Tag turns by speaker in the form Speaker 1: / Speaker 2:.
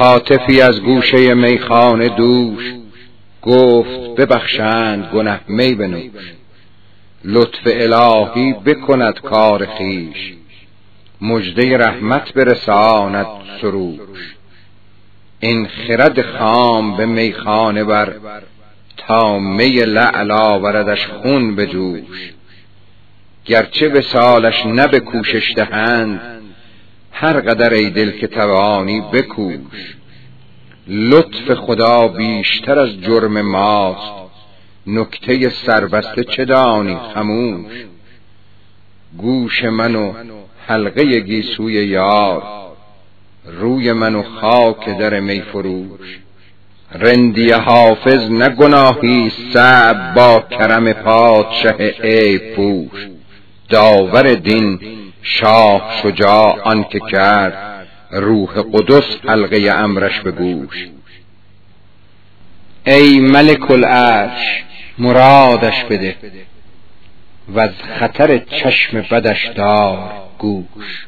Speaker 1: حاطفی از گوشه میخانه دوش. گفت ببخشند گنه می بنوش. لطف الهی بکند کار خیش مجده رحمت برساند سروش. این خرد خام به میخانه بر تا می لعل آوردش خون به جوش گرچه به سالش نه به کوشش دهند هر قدر ای دل که توانی بکوش. لطف خدا بیشتر از جرم ماست. نکته سربسته چه دانی خموش؟ گوش من و حلقه گیسوی یار. روی من و خاک در می فروش. رندی حافظ نه گناهی صعب با کرم پادشه عیب پوش. داور دین شاه شجاع آن که کرد روح قدس حلقه امرش به گوش. ای ملک العرش مرادش بده و از خطر چشم بدش دار گوش.